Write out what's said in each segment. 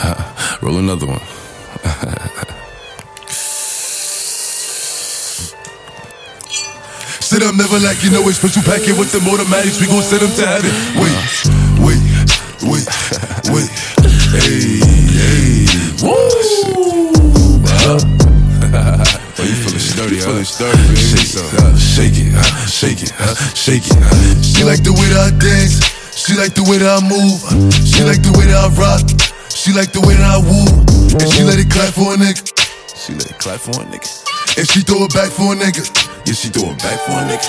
Roll another one. Sit up, never like you know it's special packet with them automatics. We gon' send them to heaven. Wait, wait, wait, wait. Hey, hey. Woo! Oh, you feeling sturdy, You feeling sturdy, baby. Shake. Uh, shake it, uh, shake it, uh, shake it. uh. She like the way that I dance. She like the way that I move. She like the way that I rock. She like the way that I woo. And she let it clap for a nigga. She let it clap for a nigga. And she throw it back for a nigga. Yeah, she throw it back for a nigga.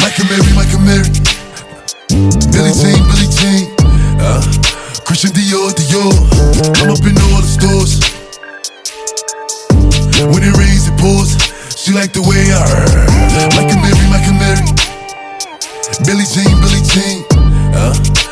Michael Mary, Michael Mary. Billie Jean, Billie Jean. Uh, Christian Dior, Dior. I'm up in all the stores. When it rains, it pours. She like the way I Michael Mary, Michael Mary. Billie Jean, Billie Jean. Uh,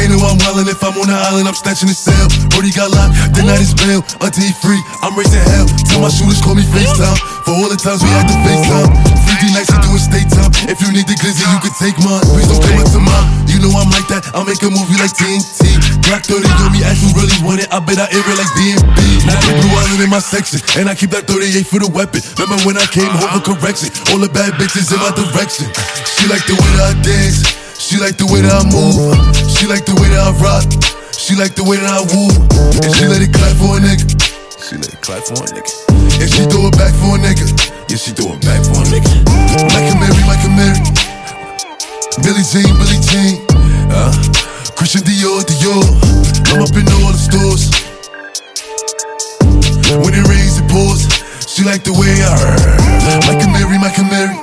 They know I'm wildin' if I'm on the island, I'm snatching the cell. Brody got locked, the night is bail. Until he free, I'm raising hell. Tell my shooters call me FaceTime. For all the times we had to FaceTime. 3D nights, we doing state time. If you need the glizzy, you can take mine. Please don't come up to mine. You know I'm like that, I'll make a movie like TNT. Glock 30 on me, ask who really want it. I bet I air it like DMB. Now the blue island in my section, and I keep that 38 for the weapon. Remember when I came home for correction? All the bad bitches in my direction. She like the way that I dance. She like the way that I move. She like the way that I rock. She like the way that I woo. And she let it clap for a nigga. She let it clap for a nigga. And she throw it back for a nigga. Yeah, she throw it back for a nigga. Michael Mary, Michael Mary. Billie Jean, Billie Jean. Uh, Christian Dior, Dior. I'm up in all the stores. When it rains, it pours. She like the way I Michael Mary, Michael Mary.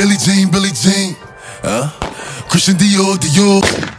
Billie Jean, Billie Jean. Uh, Christian Dior, Dior.